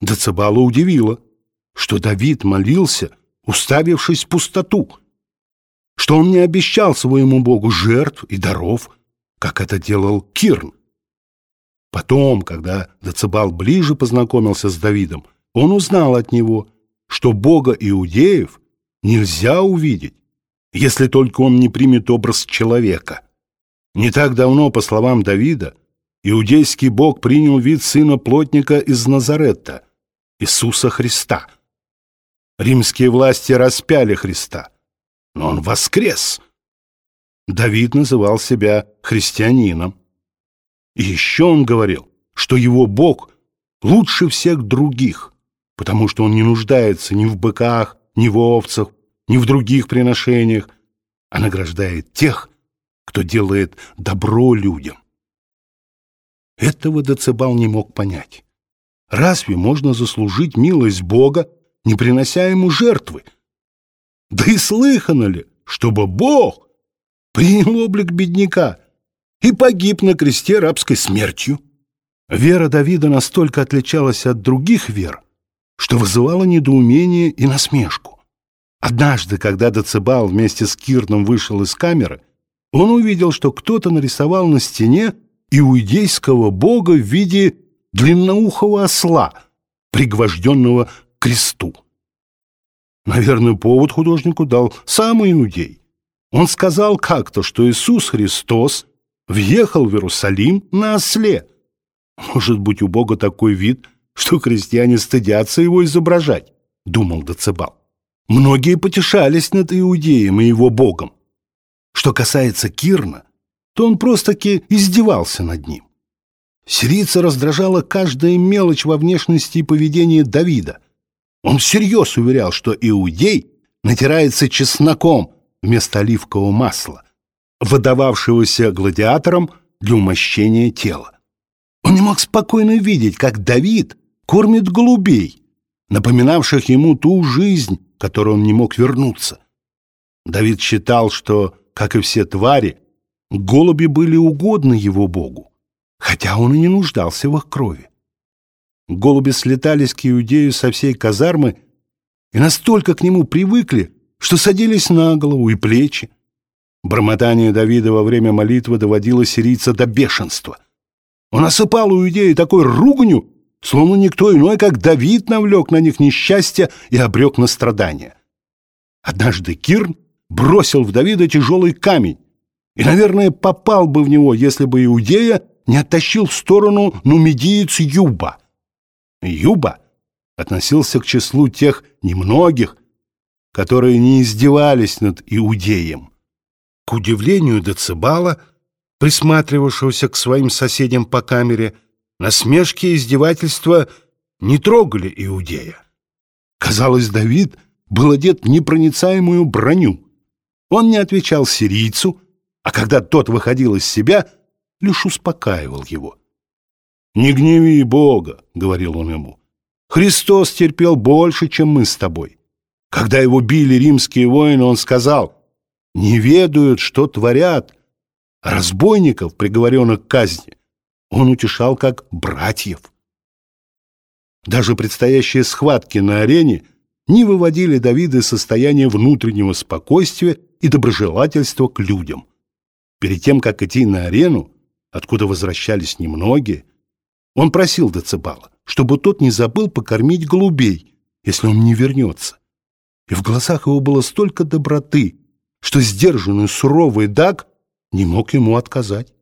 Децибала удивило, что Давид молился, уставившись в пустоту, что он не обещал своему Богу жертв и даров, как это делал Кирн. Потом, когда Децибал ближе познакомился с Давидом, он узнал от него, что Бога иудеев нельзя увидеть, если только он не примет образ человека. Не так давно, по словам Давида, иудейский Бог принял вид сына плотника из Назарета, Иисуса Христа. Римские власти распяли Христа, но он воскрес. Давид называл себя христианином. И еще он говорил, что его Бог лучше всех других, потому что он не нуждается ни в быках, ни в овцах, ни в других приношениях, а награждает тех, кто делает добро людям. Этого Децибал не мог понять. Разве можно заслужить милость Бога, не принося ему жертвы? Да и слыхано ли, чтобы Бог принял облик бедняка и погиб на кресте рабской смертью? Вера Давида настолько отличалась от других вер, что вызывала недоумение и насмешку. Однажды, когда Децибал вместе с Кирном вышел из камеры, он увидел, что кто-то нарисовал на стене иудейского бога в виде длинноухого осла, пригвожденного к кресту. Наверное, повод художнику дал сам иудей. Он сказал как-то, что Иисус Христос въехал в Иерусалим на осле. Может быть, у Бога такой вид, что крестьяне стыдятся его изображать, думал Децибал. Многие потешались над Иудеем и его Богом. Что касается Кирна, то он просто-таки издевался над ним. Сирийца раздражала каждая мелочь во внешности и поведении Давида. Он всерьез уверял, что иудей натирается чесноком вместо оливкового масла, выдававшегося гладиаторам для умощения тела. Он не мог спокойно видеть, как Давид кормит голубей, напоминавших ему ту жизнь, которой он не мог вернуться. Давид считал, что, как и все твари, голуби были угодны его богу, хотя он и не нуждался в их крови. Голуби слетались к Иудею со всей казармы и настолько к нему привыкли, что садились на голову и плечи. Бормотание Давида во время молитвы доводило сирийца до бешенства — он осыпал у иудеи такой руганью, словно никто иной, как Давид навлек на них несчастье и обрек на страдания. Однажды Кирн бросил в Давида тяжелый камень и, наверное, попал бы в него, если бы Иудея не оттащил в сторону нумидиец Юба. Юба относился к числу тех немногих, которые не издевались над Иудеем. К удивлению Децибала, присматривавшегося к своим соседям по камере, насмешки и издевательства не трогали Иудея. Казалось, Давид был одет в непроницаемую броню. Он не отвечал сирийцу, а когда тот выходил из себя, лишь успокаивал его. «Не гневи Бога», — говорил он ему. «Христос терпел больше, чем мы с тобой. Когда его били римские воины, он сказал, «Не ведают, что творят, разбойников, приговоренных к казни, он утешал как братьев. Даже предстоящие схватки на арене не выводили Давида из состояния внутреннего спокойствия и доброжелательства к людям. Перед тем, как идти на арену, откуда возвращались немногие, он просил Децибала, чтобы тот не забыл покормить голубей, если он не вернется. И в глазах его было столько доброты, что сдержанный суровый Даг не мог ему отказать.